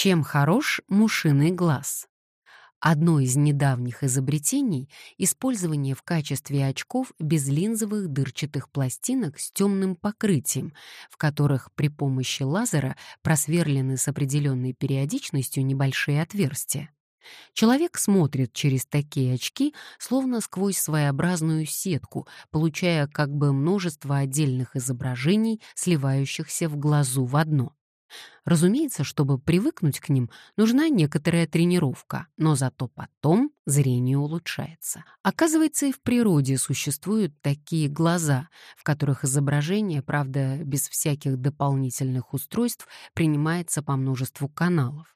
Чем хорош мушиный глаз? Одно из недавних изобретений — использование в качестве очков безлинзовых дырчатых пластинок с темным покрытием, в которых при помощи лазера просверлены с определенной периодичностью небольшие отверстия. Человек смотрит через такие очки, словно сквозь своеобразную сетку, получая как бы множество отдельных изображений, сливающихся в глазу в одно. Разумеется, чтобы привыкнуть к ним, нужна некоторая тренировка, но зато потом зрение улучшается. Оказывается, и в природе существуют такие глаза, в которых изображение, правда, без всяких дополнительных устройств, принимается по множеству каналов.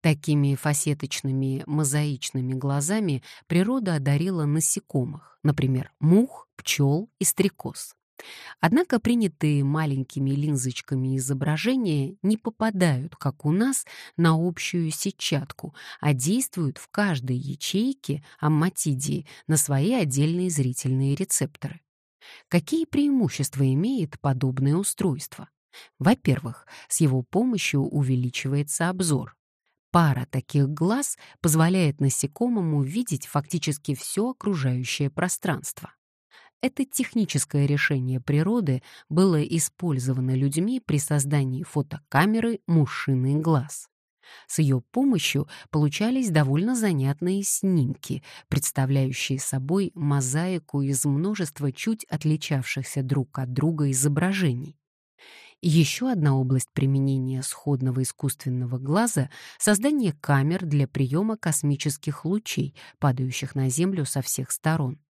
Такими фасеточными мозаичными глазами природа одарила насекомых, например, мух, пчел и стрекоз. Однако принятые маленькими линзочками изображения не попадают, как у нас, на общую сетчатку, а действуют в каждой ячейке амматидии на свои отдельные зрительные рецепторы. Какие преимущества имеет подобное устройство? Во-первых, с его помощью увеличивается обзор. Пара таких глаз позволяет насекомому видеть фактически все окружающее пространство. Это техническое решение природы было использовано людьми при создании фотокамеры «Мушиный глаз». С ее помощью получались довольно занятные снимки, представляющие собой мозаику из множества чуть отличавшихся друг от друга изображений. Еще одна область применения сходного искусственного глаза — создание камер для приема космических лучей, падающих на Землю со всех сторон.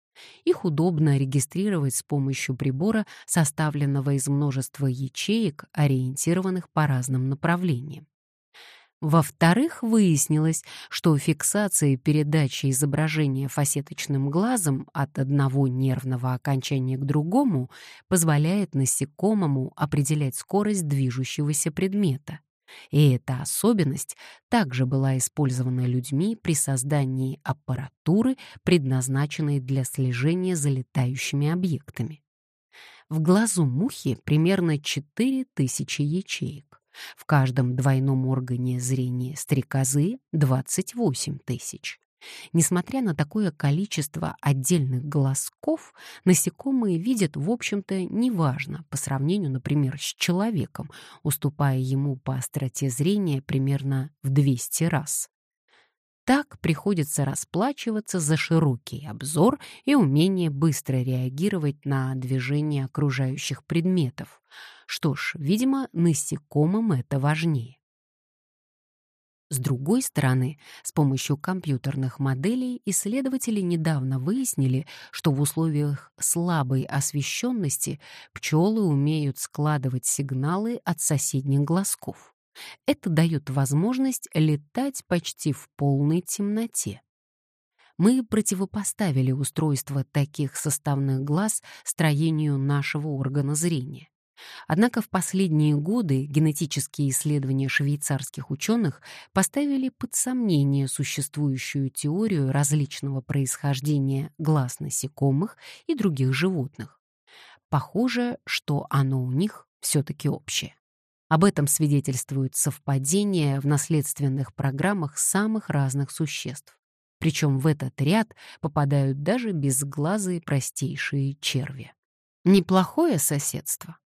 Их удобно регистрировать с помощью прибора, составленного из множества ячеек, ориентированных по разным направлениям. Во-вторых, выяснилось, что фиксация и передача изображения фасеточным глазом от одного нервного окончания к другому позволяет насекомому определять скорость движущегося предмета. И эта особенность также была использована людьми при создании аппаратуры, предназначенной для слежения за летающими объектами. В глазу мухи примерно 4000 ячеек. В каждом двойном органе зрения стрекозы — 28 тысяч. Несмотря на такое количество отдельных глазков, насекомые видят, в общем-то, неважно по сравнению, например, с человеком, уступая ему по остроте зрения примерно в 200 раз. Так приходится расплачиваться за широкий обзор и умение быстро реагировать на движение окружающих предметов. Что ж, видимо, насекомым это важнее. С другой стороны, с помощью компьютерных моделей исследователи недавно выяснили, что в условиях слабой освещенности пчелы умеют складывать сигналы от соседних глазков. Это дает возможность летать почти в полной темноте. Мы противопоставили устройство таких составных глаз строению нашего органа зрения. Однако в последние годы генетические исследования швейцарских ученых поставили под сомнение существующую теорию различного происхождения глаз насекомых и других животных. Похоже, что оно у них все-таки общее. Об этом свидетельствуют совпадения в наследственных программах самых разных существ. Причем в этот ряд попадают даже безглазые простейшие черви. Неплохое соседство.